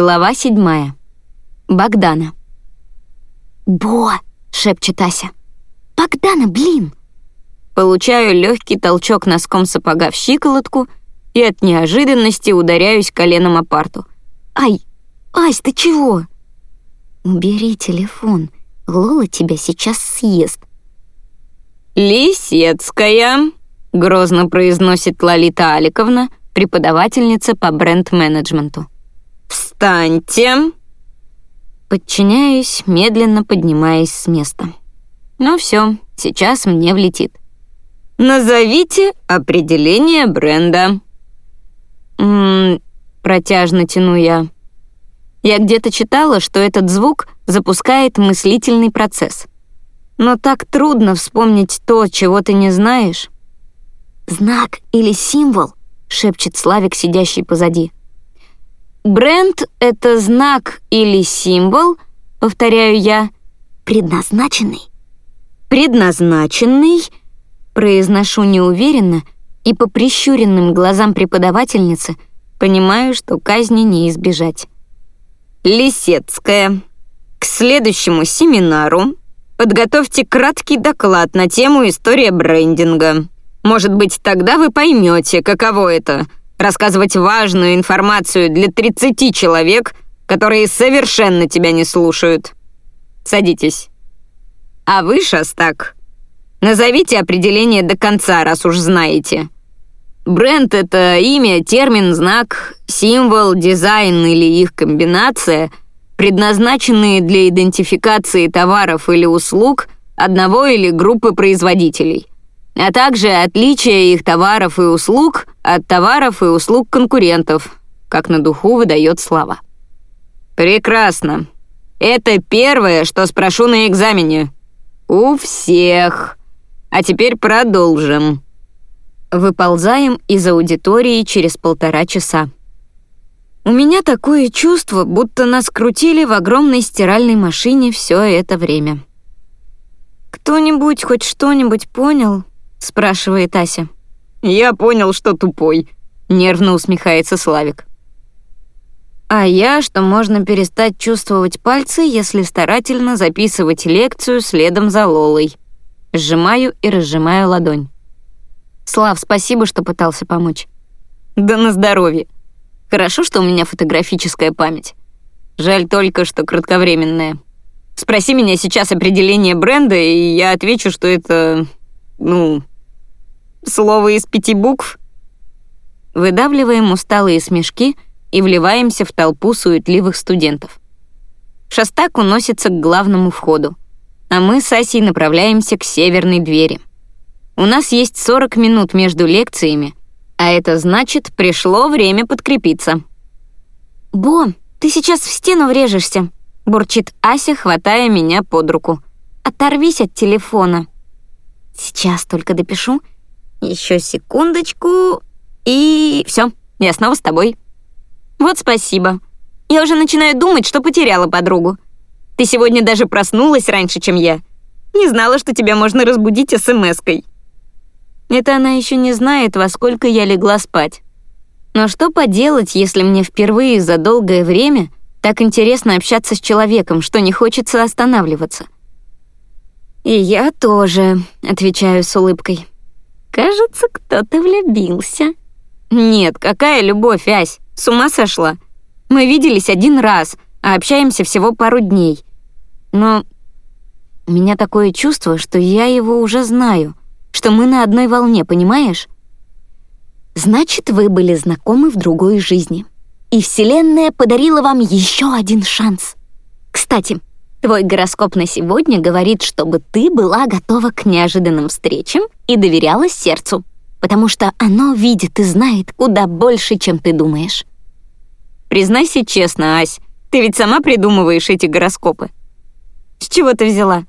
Глава седьмая. Богдана. «Бо!» — шепчет Ася. «Богдана, блин!» Получаю легкий толчок носком сапога в щиколотку и от неожиданности ударяюсь коленом о парту. «Ай! Ась, ты чего?» «Убери телефон. Лола тебя сейчас съест». «Лисецкая!» — грозно произносит Лолита Аликовна, преподавательница по бренд-менеджменту. «Встаньте!» Подчиняюсь, медленно поднимаясь с места. Ну все, сейчас мне влетит. «Назовите определение бренда». «Ммм...» — протяжно тяну я. Я где-то читала, что этот звук запускает мыслительный процесс. Но так трудно вспомнить то, чего ты не знаешь. «Знак или символ?» — шепчет Славик, сидящий позади. Бренд — это знак или символ, повторяю я. Предназначенный. Предназначенный, произношу неуверенно и по прищуренным глазам преподавательницы понимаю, что казни не избежать. Лисецкая. К следующему семинару подготовьте краткий доклад на тему «История брендинга». Может быть, тогда вы поймете, каково это — рассказывать важную информацию для 30 человек, которые совершенно тебя не слушают. Садитесь. А вы, Шастак, назовите определение до конца, раз уж знаете. Бренд — это имя, термин, знак, символ, дизайн или их комбинация, предназначенные для идентификации товаров или услуг одного или группы производителей а также отличие их товаров и услуг от товаров и услуг конкурентов, как на духу выдает слова. Прекрасно. Это первое, что спрошу на экзамене. У всех. А теперь продолжим. Выползаем из аудитории через полтора часа. У меня такое чувство, будто нас крутили в огромной стиральной машине все это время. Кто-нибудь хоть что-нибудь понял? спрашивает Ася. Я понял, что тупой, нервно усмехается Славик. А я, что можно перестать чувствовать пальцы, если старательно записывать лекцию следом за Лолой. Сжимаю и разжимаю ладонь. Слав, спасибо, что пытался помочь. Да на здоровье. Хорошо, что у меня фотографическая память. Жаль только, что кратковременная. Спроси меня сейчас определение бренда, и я отвечу, что это... ну... Слово из пяти букв? Выдавливаем усталые смешки и вливаемся в толпу суетливых студентов. Шастак уносится к главному входу, а мы с Асей направляемся к северной двери. У нас есть 40 минут между лекциями, а это значит, пришло время подкрепиться. «Бо, ты сейчас в стену врежешься», — бурчит Ася, хватая меня под руку. «Оторвись от телефона». «Сейчас только допишу еще секундочку, и все, я снова с тобой. Вот спасибо. Я уже начинаю думать, что потеряла подругу. Ты сегодня даже проснулась раньше, чем я. Не знала, что тебя можно разбудить смс-кой. Это она еще не знает, во сколько я легла спать. Но что поделать, если мне впервые за долгое время так интересно общаться с человеком, что не хочется останавливаться? «И я тоже», — отвечаю с улыбкой. Кажется, кто-то влюбился. Нет, какая любовь, Ась? С ума сошла? Мы виделись один раз, а общаемся всего пару дней. Но у меня такое чувство, что я его уже знаю, что мы на одной волне, понимаешь? Значит, вы были знакомы в другой жизни. И Вселенная подарила вам еще один шанс. Кстати, Твой гороскоп на сегодня говорит, чтобы ты была готова к неожиданным встречам и доверяла сердцу, потому что оно видит и знает куда больше, чем ты думаешь. Признайся честно, Ась, ты ведь сама придумываешь эти гороскопы. С чего ты взяла?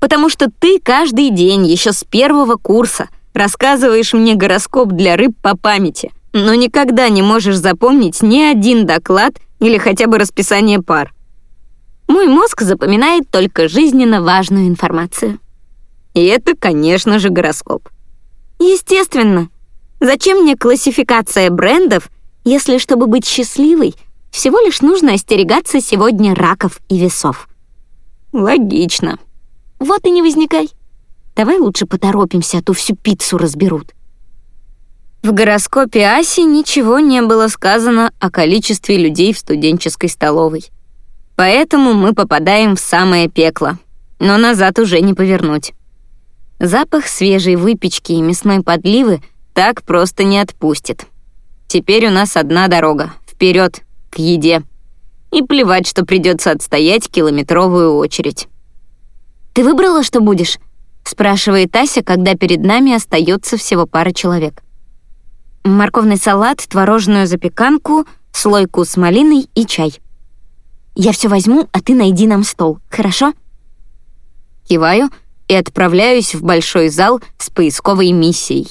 Потому что ты каждый день, еще с первого курса, рассказываешь мне гороскоп для рыб по памяти, но никогда не можешь запомнить ни один доклад или хотя бы расписание пар. Мой мозг запоминает только жизненно важную информацию. И это, конечно же, гороскоп. Естественно. Зачем мне классификация брендов, если, чтобы быть счастливой, Всего лишь нужно остерегаться сегодня раков и весов. Логично. Вот и не возникай. Давай лучше поторопимся, а то всю пиццу разберут. В гороскопе Аси ничего не было сказано о количестве людей в студенческой столовой. Поэтому мы попадаем в самое пекло, но назад уже не повернуть. Запах свежей выпечки и мясной подливы так просто не отпустит. Теперь у нас одна дорога — вперед к еде. И плевать, что придется отстоять километровую очередь. «Ты выбрала, что будешь?» — спрашивает Ася, когда перед нами остается всего пара человек. Морковный салат, творожную запеканку, слойку с малиной и чай. Я все возьму, а ты найди нам стол, хорошо? Киваю и отправляюсь в большой зал с поисковой миссией.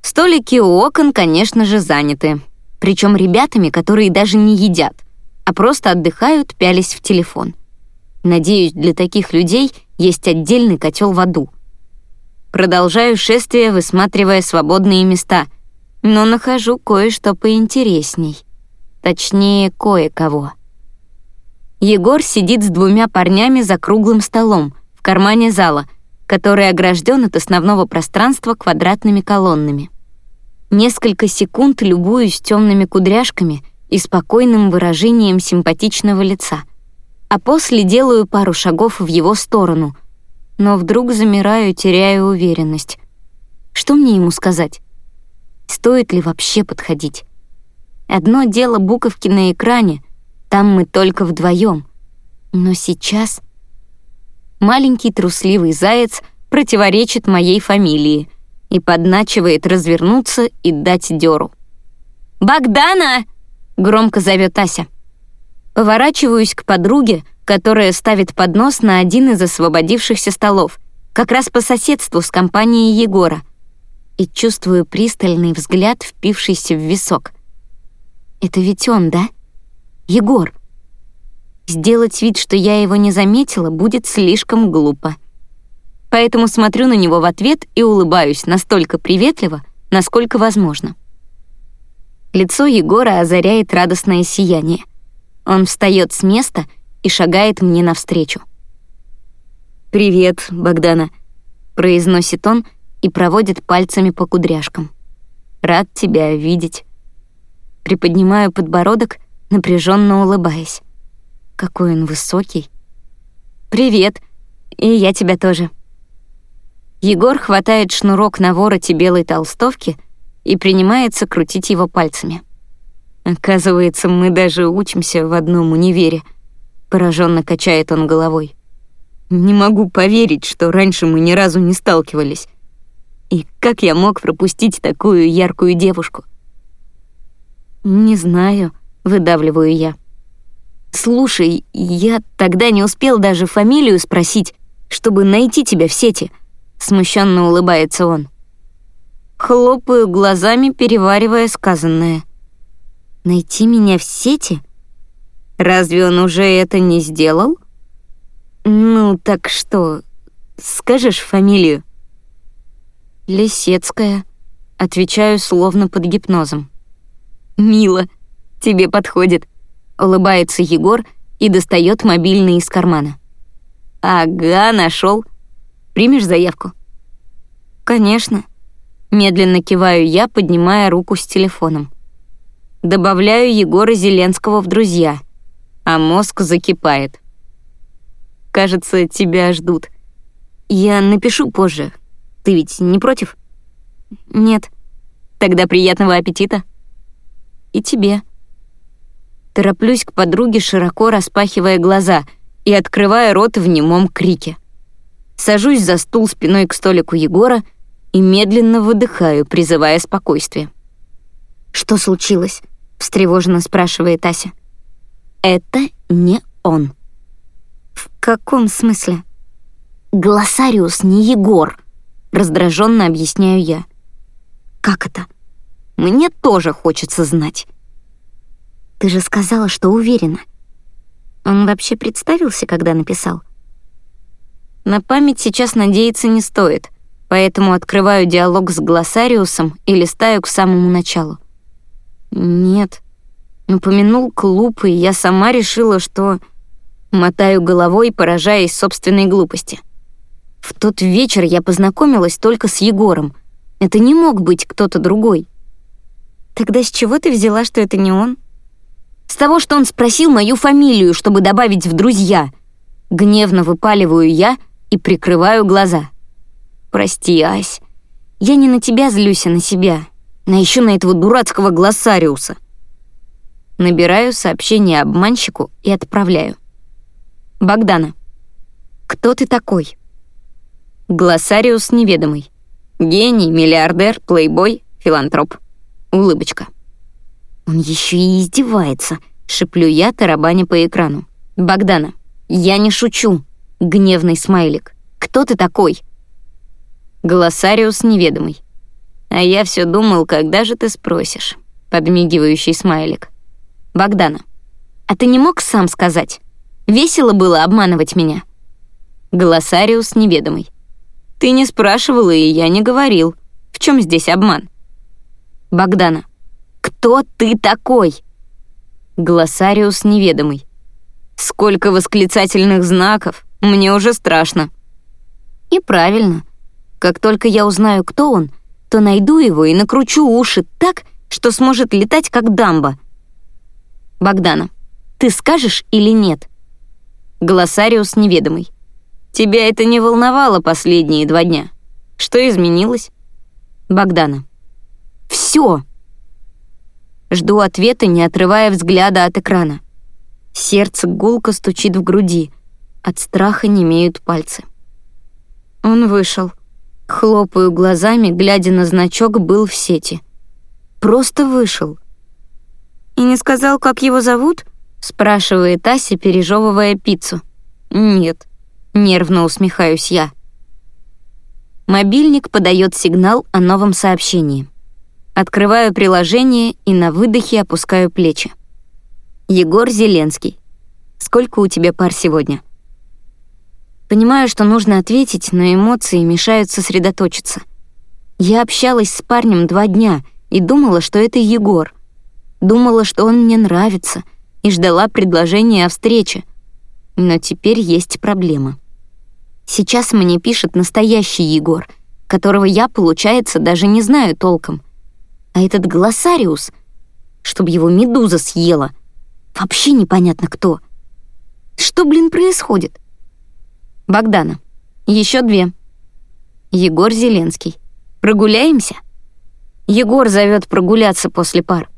Столики у окон, конечно же, заняты причем ребятами, которые даже не едят, а просто отдыхают, пялись в телефон. Надеюсь, для таких людей есть отдельный котел в аду. Продолжаю шествие, высматривая свободные места, но нахожу кое-что поинтересней. Точнее, кое-кого. Егор сидит с двумя парнями за круглым столом в кармане зала, который огражден от основного пространства квадратными колоннами. Несколько секунд любуюсь темными кудряшками и спокойным выражением симпатичного лица. А после делаю пару шагов в его сторону, но вдруг замираю, теряя уверенность. Что мне ему сказать? Стоит ли вообще подходить? Одно дело буковки на экране, там мы только вдвоем. Но сейчас маленький трусливый заяц противоречит моей фамилии — и подначивает развернуться и дать дёру. «Богдана!» — громко зовет Ася. Поворачиваюсь к подруге, которая ставит поднос на один из освободившихся столов, как раз по соседству с компанией Егора, и чувствую пристальный взгляд, впившийся в висок. «Это ведь он, да? Егор!» Сделать вид, что я его не заметила, будет слишком глупо поэтому смотрю на него в ответ и улыбаюсь настолько приветливо, насколько возможно. Лицо Егора озаряет радостное сияние. Он встает с места и шагает мне навстречу. «Привет, Богдана», — произносит он и проводит пальцами по кудряшкам. «Рад тебя видеть». Приподнимаю подбородок, напряженно улыбаясь. Какой он высокий. «Привет, и я тебя тоже». Егор хватает шнурок на вороте белой толстовки и принимается крутить его пальцами. Оказывается, мы даже учимся в одном универе. Пораженно качает он головой. Не могу поверить, что раньше мы ни разу не сталкивались. И как я мог пропустить такую яркую девушку? Не знаю, выдавливаю я. Слушай, я тогда не успел даже фамилию спросить, чтобы найти тебя в сети — смущенно улыбается он. Хлопаю глазами, переваривая сказанное. Найти меня в сети? Разве он уже это не сделал? Ну, так что, скажешь фамилию? Лисецкая, отвечаю словно под гипнозом. Мило, тебе подходит, улыбается Егор и достает мобильный из кармана. Ага, нашел. Примешь заявку?» «Конечно». Медленно киваю я, поднимая руку с телефоном. Добавляю Егора Зеленского в друзья, а мозг закипает. «Кажется, тебя ждут. Я напишу позже. Ты ведь не против?» «Нет». «Тогда приятного аппетита». «И тебе». Тороплюсь к подруге, широко распахивая глаза и открывая рот в немом крике сажусь за стул спиной к столику Егора и медленно выдыхаю, призывая спокойствие. «Что случилось?» — встревоженно спрашивает Ася. «Это не он». «В каком смысле?» «Глоссариус не Егор», — раздраженно объясняю я. «Как это? Мне тоже хочется знать». «Ты же сказала, что уверена». Он вообще представился, когда написал? На память сейчас надеяться не стоит, поэтому открываю диалог с Глоссариусом и листаю к самому началу. Нет, Упомянул клуб, и я сама решила, что... Мотаю головой, поражаясь собственной глупости. В тот вечер я познакомилась только с Егором. Это не мог быть кто-то другой. Тогда с чего ты взяла, что это не он? С того, что он спросил мою фамилию, чтобы добавить в друзья. Гневно выпаливаю я и прикрываю глаза. Прости, Ась. Я не на тебя злюсь, а на себя. На еще на этого дурацкого глоссариуса. Набираю сообщение обманщику и отправляю. Богдана. Кто ты такой? Глоссариус неведомый. Гений, миллиардер, плейбой, филантроп. Улыбочка. Он еще и издевается, шеплю я, тарабаня по экрану. Богдана. Я не шучу. Гневный смайлик. Кто ты такой? Глоссариус неведомый. А я все думал, когда же ты спросишь. Подмигивающий смайлик. Богдана. А ты не мог сам сказать? Весело было обманывать меня. Глоссариус неведомый. Ты не спрашивала, и я не говорил. В чем здесь обман? Богдана. Кто ты такой? Глоссариус неведомый. Сколько восклицательных знаков, мне уже страшно. И правильно. Как только я узнаю, кто он, то найду его и накручу уши так, что сможет летать как дамба. Богдана, ты скажешь или нет? Глоссариус неведомый. Тебя это не волновало последние два дня. Что изменилось? Богдана. Все. Жду ответа, не отрывая взгляда от экрана. Сердце гулко стучит в груди. От страха немеют пальцы. Он вышел. Хлопаю глазами, глядя на значок «Был в сети». Просто вышел. «И не сказал, как его зовут?» — спрашивает Ася, пережевывая пиццу. «Нет», — нервно усмехаюсь я. Мобильник подает сигнал о новом сообщении. Открываю приложение и на выдохе опускаю плечи. Егор Зеленский. Сколько у тебя пар сегодня? Понимаю, что нужно ответить, но эмоции мешают сосредоточиться. Я общалась с парнем два дня и думала, что это Егор. Думала, что он мне нравится — и ждала предложения о встрече. Но теперь есть проблема. Сейчас мне пишет настоящий Егор, которого я, получается, даже не знаю толком. А этот глоссариус, чтобы его медуза съела, вообще непонятно кто. Что, блин, происходит? Богдана. Еще две. Егор Зеленский. Прогуляемся? Егор зовет прогуляться после пар.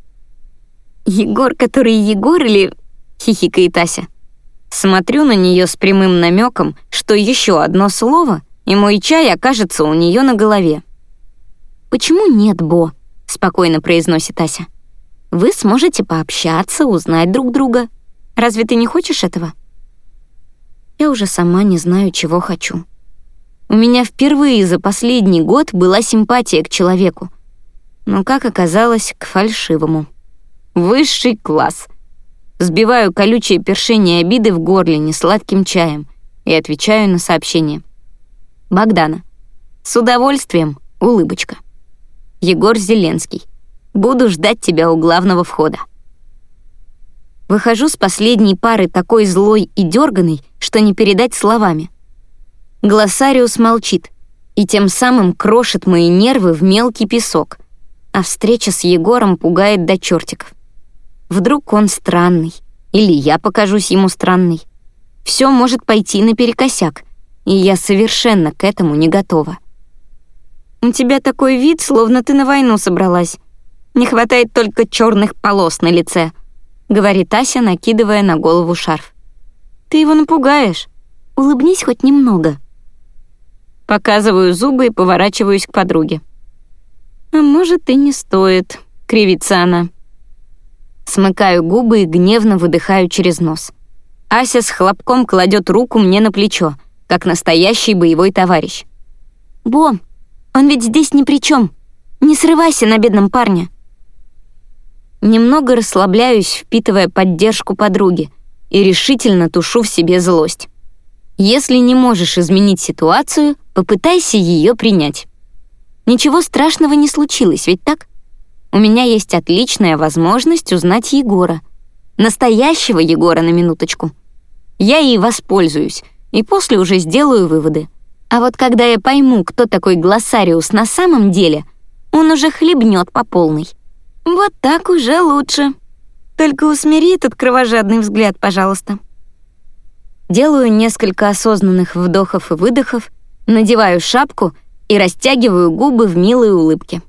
«Егор, который Егор или...» — хихикает Ася. Смотрю на нее с прямым намеком, что еще одно слово, и мой чай окажется у нее на голове. «Почему нет, Бо?» — спокойно произносит Ася. «Вы сможете пообщаться, узнать друг друга. Разве ты не хочешь этого?» Я уже сама не знаю, чего хочу. У меня впервые за последний год была симпатия к человеку, но, как оказалось, к фальшивому. Высший класс. Сбиваю колючие першение обиды в горле несладким чаем и отвечаю на сообщение. Богдана. С удовольствием, улыбочка. Егор Зеленский. Буду ждать тебя у главного входа. Выхожу с последней пары такой злой и дерганой, что не передать словами. Глоссариус молчит и тем самым крошит мои нервы в мелкий песок, а встреча с Егором пугает до чертиков. Вдруг он странный, или я покажусь ему странной. Все может пойти наперекосяк, и я совершенно к этому не готова. «У тебя такой вид, словно ты на войну собралась. Не хватает только черных полос на лице», — говорит Ася, накидывая на голову шарф. «Ты его напугаешь. Улыбнись хоть немного». Показываю зубы и поворачиваюсь к подруге. «А может, и не стоит», — кривится она. Смыкаю губы и гневно выдыхаю через нос. Ася с хлопком кладет руку мне на плечо, как настоящий боевой товарищ. «Бо, он ведь здесь ни при чем. Не срывайся на бедном парне». Немного расслабляюсь, впитывая поддержку подруги, и решительно тушу в себе злость. Если не можешь изменить ситуацию, попытайся ее принять. Ничего страшного не случилось, ведь так? у меня есть отличная возможность узнать Егора. Настоящего Егора на минуточку. Я ей воспользуюсь, и после уже сделаю выводы. А вот когда я пойму, кто такой Глоссариус на самом деле, он уже хлебнет по полной. Вот так уже лучше. Только усмири этот кровожадный взгляд, пожалуйста. Делаю несколько осознанных вдохов и выдохов, надеваю шапку и растягиваю губы в милой улыбке.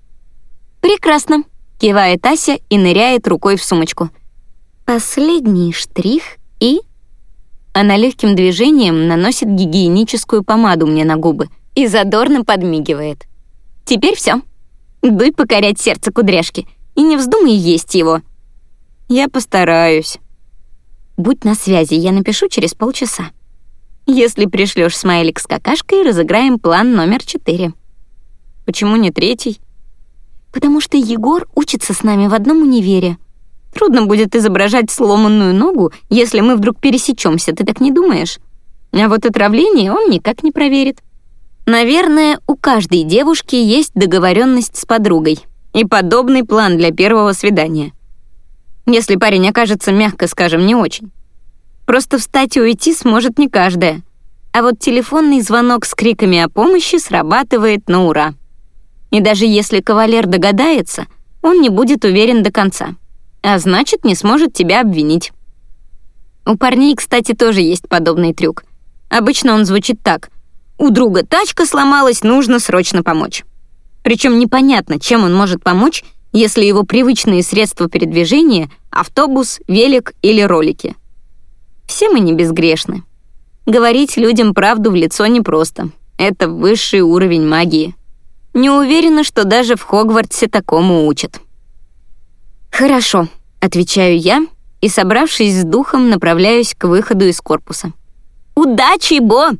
«Прекрасно», — кивает Ася и ныряет рукой в сумочку. Последний штрих и... Она легким движением наносит гигиеническую помаду мне на губы и задорно подмигивает. «Теперь все. Дуй покорять сердце кудряшки и не вздумай есть его». «Я постараюсь». «Будь на связи, я напишу через полчаса». «Если пришлешь смайлик с какашкой, разыграем план номер четыре». «Почему не третий?» «Потому что Егор учится с нами в одном универе», Трудно будет изображать сломанную ногу, если мы вдруг пересечемся, ты так не думаешь? А вот отравление он никак не проверит. Наверное, у каждой девушки есть договоренность с подругой и подобный план для первого свидания. Если парень окажется, мягко скажем, не очень. Просто встать и уйти сможет не каждая. А вот телефонный звонок с криками о помощи срабатывает на ура. И даже если кавалер догадается, он не будет уверен до конца а значит, не сможет тебя обвинить. У парней, кстати, тоже есть подобный трюк. Обычно он звучит так. «У друга тачка сломалась, нужно срочно помочь». Причем непонятно, чем он может помочь, если его привычные средства передвижения — автобус, велик или ролики. Все мы не безгрешны. Говорить людям правду в лицо непросто. Это высший уровень магии. Не уверена, что даже в Хогвартсе такому учат. «Хорошо», — отвечаю я и, собравшись с духом, направляюсь к выходу из корпуса. «Удачи, Бо!»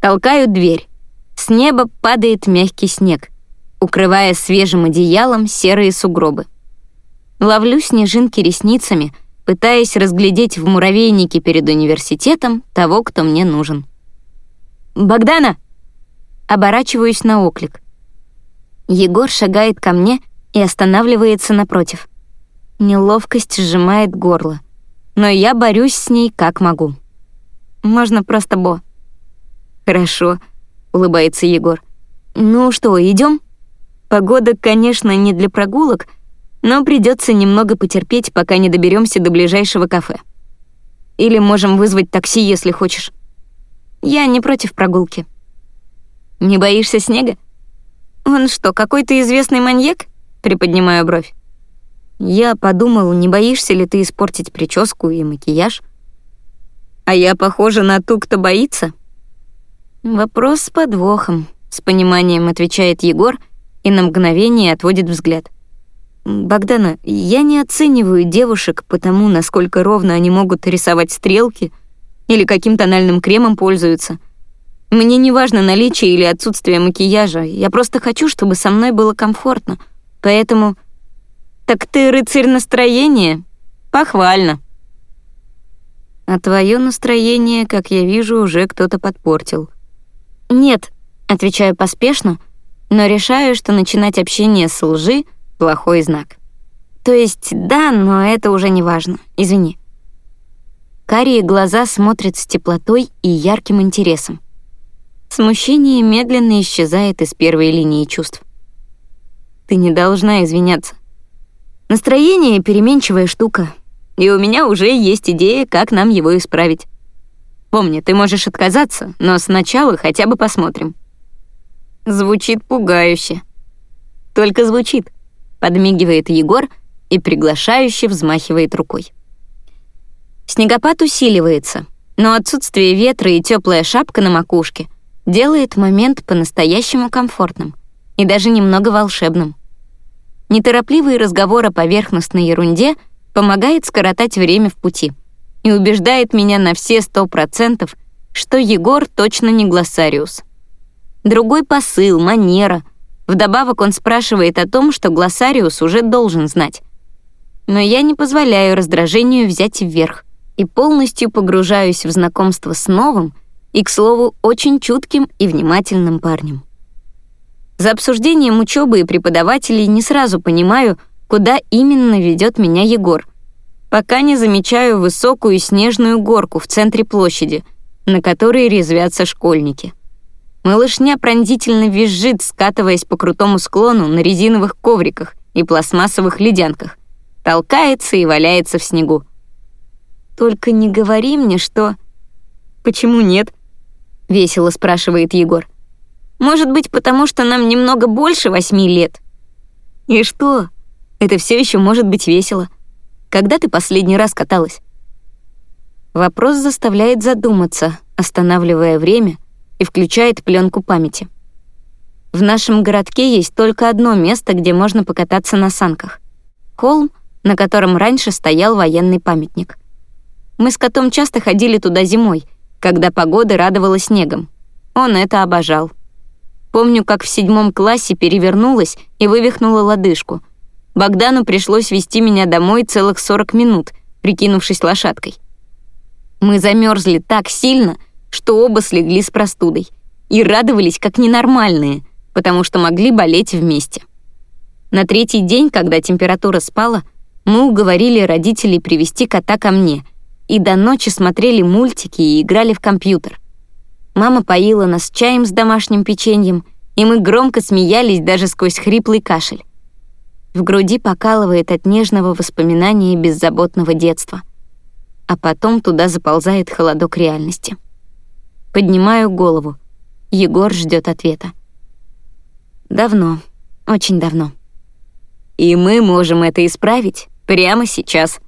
Толкаю дверь. С неба падает мягкий снег, укрывая свежим одеялом серые сугробы. Ловлю снежинки ресницами, пытаясь разглядеть в муравейнике перед университетом того, кто мне нужен. «Богдана!» Оборачиваюсь на оклик. Егор шагает ко мне — и останавливается напротив. Неловкость сжимает горло, но я борюсь с ней как могу. Можно просто Бо. Хорошо, улыбается Егор. Ну что, идем? Погода, конечно, не для прогулок, но придется немного потерпеть, пока не доберемся до ближайшего кафе. Или можем вызвать такси, если хочешь. Я не против прогулки. Не боишься снега? Он что, какой-то известный маньяк? Приподнимаю бровь. Я подумал, не боишься ли ты испортить прическу и макияж? А я похожа на ту, кто боится? Вопрос с подвохом, с пониманием отвечает Егор и на мгновение отводит взгляд. Богдана, я не оцениваю девушек по тому, насколько ровно они могут рисовать стрелки или каким тональным кремом пользуются. Мне не важно наличие или отсутствие макияжа, я просто хочу, чтобы со мной было комфортно — Поэтому... Так ты рыцарь настроения? Похвально. А твое настроение, как я вижу, уже кто-то подпортил. Нет, отвечаю поспешно, но решаю, что начинать общение с лжи — плохой знак. То есть да, но это уже не важно. Извини. Карие глаза смотрят с теплотой и ярким интересом. Смущение медленно исчезает из первой линии чувств. Ты не должна извиняться. Настроение — переменчивая штука, и у меня уже есть идея, как нам его исправить. Помни, ты можешь отказаться, но сначала хотя бы посмотрим. Звучит пугающе. Только звучит, подмигивает Егор и приглашающе взмахивает рукой. Снегопад усиливается, но отсутствие ветра и теплая шапка на макушке делает момент по-настоящему комфортным — и даже немного волшебным. Неторопливый разговор о поверхностной ерунде помогает скоротать время в пути и убеждает меня на все сто процентов, что Егор точно не глоссариус. Другой посыл, манера. Вдобавок он спрашивает о том, что глоссариус уже должен знать. Но я не позволяю раздражению взять вверх и полностью погружаюсь в знакомство с новым и, к слову, очень чутким и внимательным парнем. За обсуждением учебы и преподавателей не сразу понимаю, куда именно ведет меня Егор, пока не замечаю высокую снежную горку в центре площади, на которой резвятся школьники. Малышня пронзительно визжит, скатываясь по крутому склону на резиновых ковриках и пластмассовых ледянках, толкается и валяется в снегу. «Только не говори мне, что...» «Почему нет?» — весело спрашивает Егор. «Может быть, потому что нам немного больше восьми лет?» «И что? Это все еще может быть весело. Когда ты последний раз каталась?» Вопрос заставляет задуматься, останавливая время и включает пленку памяти. В нашем городке есть только одно место, где можно покататься на санках. Холм, на котором раньше стоял военный памятник. Мы с котом часто ходили туда зимой, когда погода радовала снегом. Он это обожал. Помню, как в седьмом классе перевернулась и вывихнула лодыжку. Богдану пришлось вести меня домой целых 40 минут, прикинувшись лошадкой. Мы замерзли так сильно, что оба слегли с простудой и радовались как ненормальные, потому что могли болеть вместе. На третий день, когда температура спала, мы уговорили родителей привести кота ко мне и до ночи смотрели мультики и играли в компьютер. Мама поила нас чаем с домашним печеньем, и мы громко смеялись даже сквозь хриплый кашель. В груди покалывает от нежного воспоминания беззаботного детства. А потом туда заползает холодок реальности. Поднимаю голову. Егор ждет ответа. Давно, очень давно. И мы можем это исправить прямо сейчас.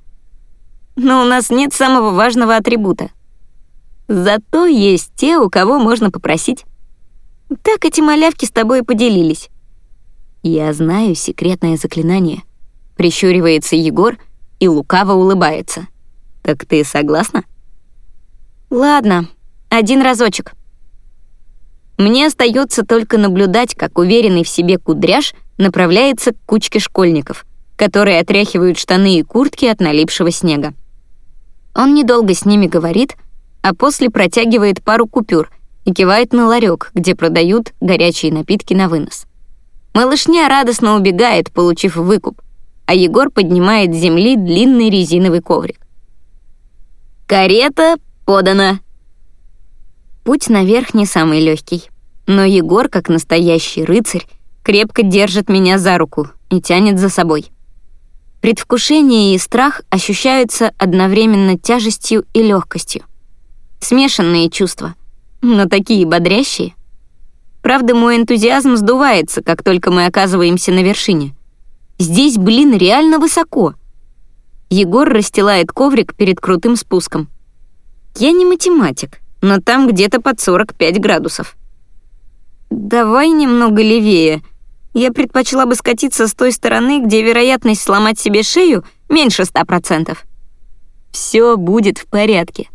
Но у нас нет самого важного атрибута. Зато есть те, у кого можно попросить. Так эти малявки с тобой поделились. Я знаю секретное заклинание. Прищуривается Егор и лукаво улыбается. Так ты согласна? Ладно, один разочек. Мне остается только наблюдать, как уверенный в себе кудряш направляется к кучке школьников, которые отряхивают штаны и куртки от налипшего снега. Он недолго с ними говорит, а после протягивает пару купюр и кивает на ларек, где продают горячие напитки на вынос. Малышня радостно убегает, получив выкуп, а Егор поднимает с земли длинный резиновый коврик. «Карета подана!» Путь наверх не самый легкий, но Егор, как настоящий рыцарь, крепко держит меня за руку и тянет за собой. Предвкушение и страх ощущаются одновременно тяжестью и легкостью. Смешанные чувства, но такие бодрящие. Правда, мой энтузиазм сдувается, как только мы оказываемся на вершине. Здесь, блин, реально высоко. Егор расстилает коврик перед крутым спуском. Я не математик, но там где-то под 45 градусов. «Давай немного левее. Я предпочла бы скатиться с той стороны, где вероятность сломать себе шею меньше 100%. Все будет в порядке».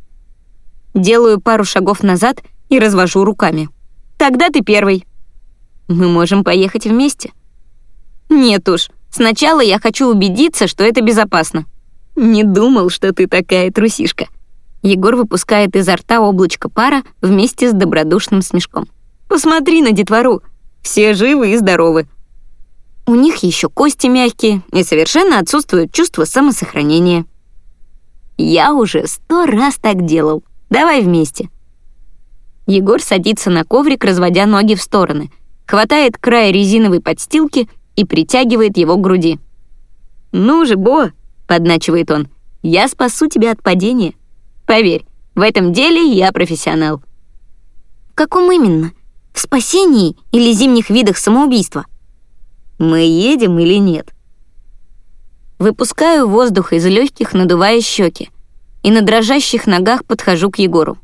Делаю пару шагов назад и развожу руками. «Тогда ты первый». «Мы можем поехать вместе». «Нет уж, сначала я хочу убедиться, что это безопасно». «Не думал, что ты такая трусишка». Егор выпускает изо рта облачко пара вместе с добродушным смешком. «Посмотри на детвору. Все живы и здоровы. У них еще кости мягкие и совершенно отсутствует чувство самосохранения. Я уже сто раз так делал. Давай вместе». Егор садится на коврик, разводя ноги в стороны, хватает край резиновой подстилки и притягивает его к груди. «Ну же, Бо!» — подначивает он. «Я спасу тебя от падения». Поверь, в этом деле я профессионал». «В каком именно? В спасении или зимних видах самоубийства?» «Мы едем или нет?» Выпускаю воздух из легких, надувая щеки, и на дрожащих ногах подхожу к Егору.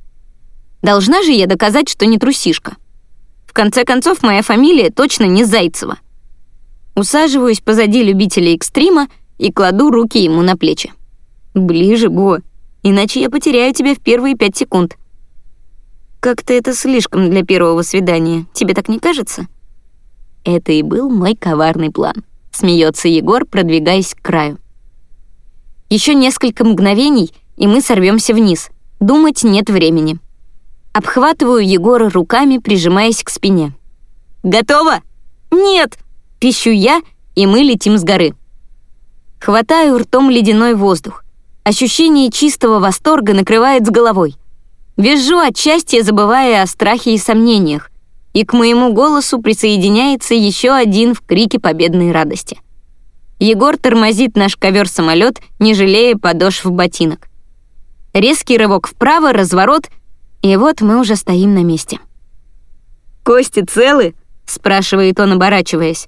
Должна же я доказать, что не трусишка. В конце концов, моя фамилия точно не Зайцева. Усаживаюсь позади любителя экстрима и кладу руки ему на плечи. «Ближе, Бо, иначе я потеряю тебя в первые пять секунд. Как-то это слишком для первого свидания, тебе так не кажется? Это и был мой коварный план, смеется Егор, продвигаясь к краю. Еще несколько мгновений, и мы сорвемся вниз. Думать нет времени. Обхватываю Егора руками, прижимаясь к спине. «Готово?» Нет!» — пищу я, и мы летим с горы. Хватаю ртом ледяной воздух. Ощущение чистого восторга накрывает с головой. Визжу от счастья, забывая о страхе и сомнениях. И к моему голосу присоединяется еще один в крике победной радости. Егор тормозит наш ковер-самолет, не жалея подошв ботинок. Резкий рывок вправо, разворот, и вот мы уже стоим на месте. «Кости целы?» — спрашивает он, оборачиваясь.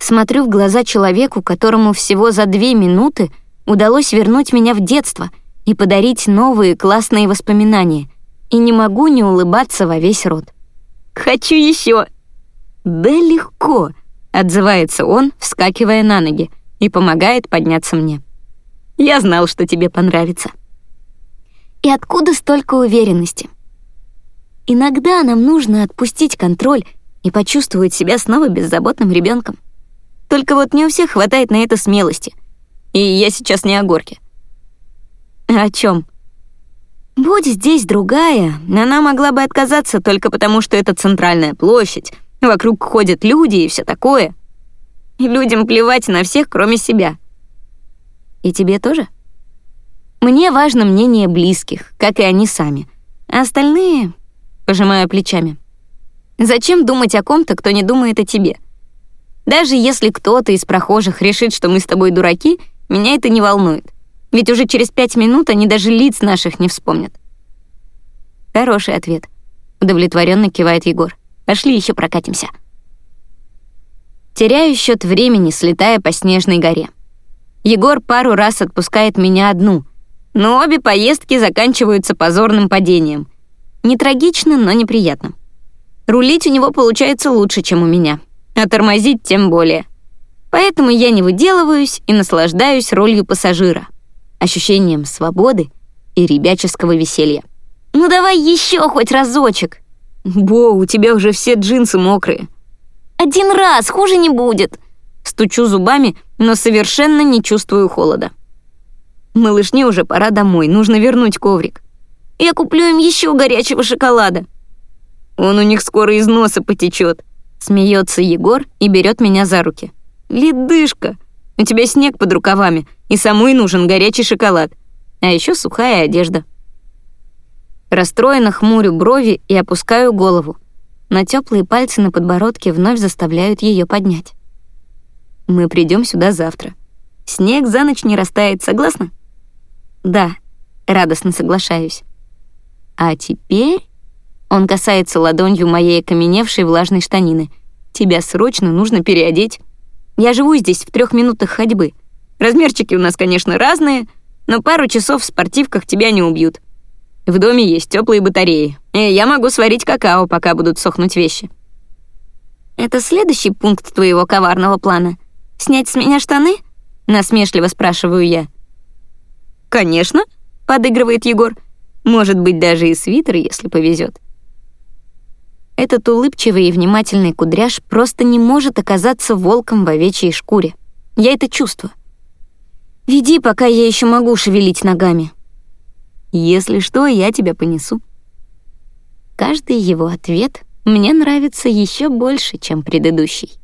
Смотрю в глаза человеку, которому всего за две минуты удалось вернуть меня в детство и подарить новые классные воспоминания, и не могу не улыбаться во весь рот. «Хочу еще!» «Да легко!» — отзывается он, вскакивая на ноги, и помогает подняться мне. «Я знал, что тебе понравится». И откуда столько уверенности? Иногда нам нужно отпустить контроль и почувствовать себя снова беззаботным ребенком. Только вот не у всех хватает на это смелости. И я сейчас не о горке. О чем? Будь здесь другая, она могла бы отказаться только потому, что это центральная площадь, вокруг ходят люди и все такое. И людям плевать на всех, кроме себя. И тебе тоже? Мне важно мнение близких, как и они сами. А остальные... Пожимаю плечами. Зачем думать о ком-то, кто не думает о тебе? — даже если кто-то из прохожих решит, что мы с тобой дураки, меня это не волнует. Ведь уже через пять минут они даже лиц наших не вспомнят. Хороший ответ. Удовлетворенно кивает Егор. Пошли еще прокатимся. Теряю счет времени, слетая по снежной горе. Егор пару раз отпускает меня одну, но обе поездки заканчиваются позорным падением. Не трагично, но неприятно. Рулить у него получается лучше, чем у меня а тормозить тем более. Поэтому я не выделываюсь и наслаждаюсь ролью пассажира, ощущением свободы и ребяческого веселья. «Ну давай еще хоть разочек!» «Бо, у тебя уже все джинсы мокрые». «Один раз, хуже не будет!» Стучу зубами, но совершенно не чувствую холода. «Малышне уже пора домой, нужно вернуть коврик». «Я куплю им еще горячего шоколада». «Он у них скоро из носа потечет. Смеется Егор и берет меня за руки. «Ледышка, у тебя снег под рукавами, и самой нужен горячий шоколад, а еще сухая одежда». Расстроенно хмурю брови и опускаю голову, но теплые пальцы на подбородке вновь заставляют ее поднять. «Мы придем сюда завтра. Снег за ночь не растает, согласна?» «Да», — радостно соглашаюсь. «А теперь...» Он касается ладонью моей окаменевшей влажной штанины. «Тебя срочно нужно переодеть. Я живу здесь в трех минутах ходьбы. Размерчики у нас, конечно, разные, но пару часов в спортивках тебя не убьют. В доме есть теплые батареи, и я могу сварить какао, пока будут сохнуть вещи». «Это следующий пункт твоего коварного плана? Снять с меня штаны?» — насмешливо спрашиваю я. «Конечно», — подыгрывает Егор. «Может быть, даже и свитер, если повезет. Этот улыбчивый и внимательный кудряш просто не может оказаться волком в овечьей шкуре. Я это чувствую. Веди, пока я еще могу шевелить ногами. Если что, я тебя понесу. Каждый его ответ мне нравится еще больше, чем предыдущий.